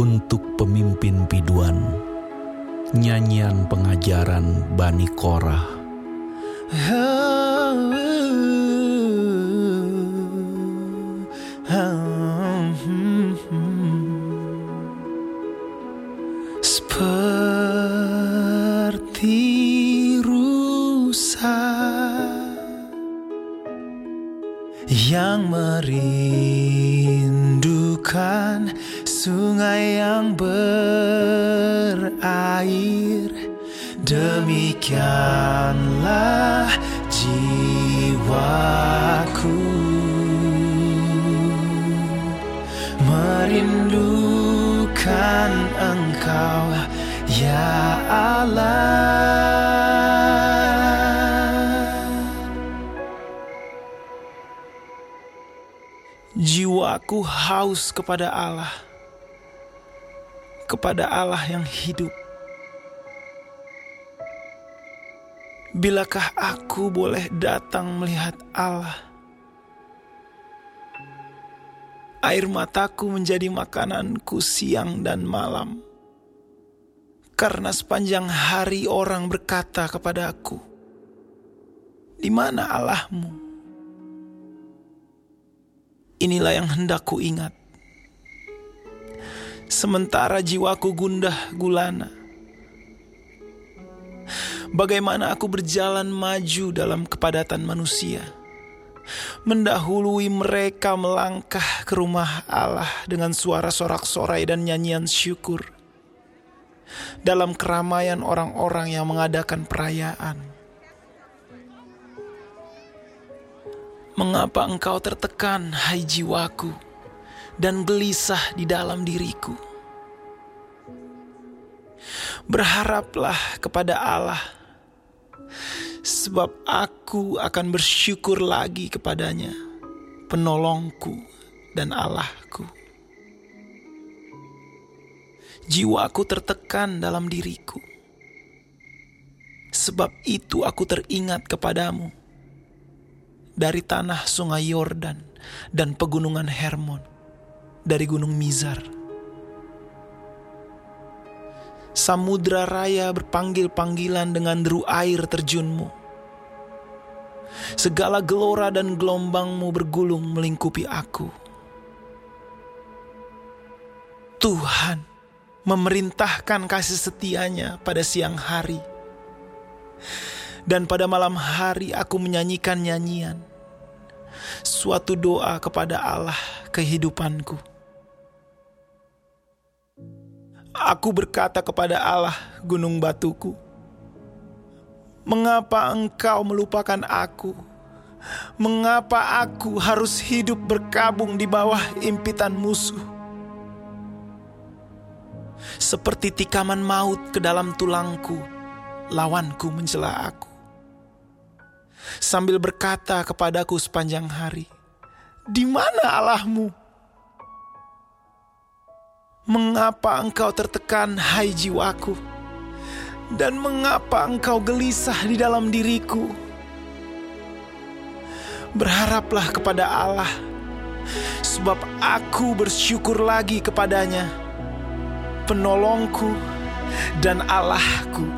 untuk pemimpin biduan, nyanyian pengajaran Bani Korah. Seperti rusa yang merindukan sungai yang berair, demikianlah jiwaku. Merindukan Engkau, ya Allah. Jiwaku haus kepada Allah, kepada Allah yang hidup. Bilakah aku boleh datang melihat Allah? Air mataku menjadi makananku siang dan malam. Karena sepanjang hari orang berkata kepada aku, "Di mana Allahmu?" Inilah yang hendak ku ingat. Sementara jiwaku gundah gulana. Bagaimana aku berjalan maju dalam kepadatan manusia, mendahului mereka melangkah ke rumah Allah dengan suara sorak-sorai dan nyanyian syukur. Dalam keramaian orang-orang yang mengadakan perayaan. Mengapa engkau tertekan, hai jiwaku, dan gelisah di dalam diriku? Berharaplah kepada Allah, sebab aku akan bersyukur lagi kepadanya, penolongku dan Allahku. Jiwaku tertekan dalam diriku, sebab itu aku teringat kepadamu dari tanah sungai Yordan dan pegunungan Hermon, dari gunung Mizar. Samudra raya berpanggil-panggilan dengan deru air terjunmu. Segala gelora dan gelombangmu bergulung melingkupi aku. Tuhan memerintahkan kasih setianya pada siang hari. Dan pada malam hari aku menyanyikan nyanyian. Suatu doa kepada Allah kehidupanku. Aku berkata kepada Allah, gunung batuku, "Mengapa engkau melupakan aku? Mengapa aku harus hidup berkabung di bawah impitan musuh? Seperti tikaman maut ke dalam tulangku, lawanku mencela aku. Sambil berkata kepadaku sepanjang hari, "Di mana Allahmu?" Mengapa engkau tertekan, hai jiwaku? Dan mengapa engkau gelisah di dalam diriku? Berharaplah kepada Allah, sebab aku bersyukur lagi kepadanya, penolongku dan Allahku.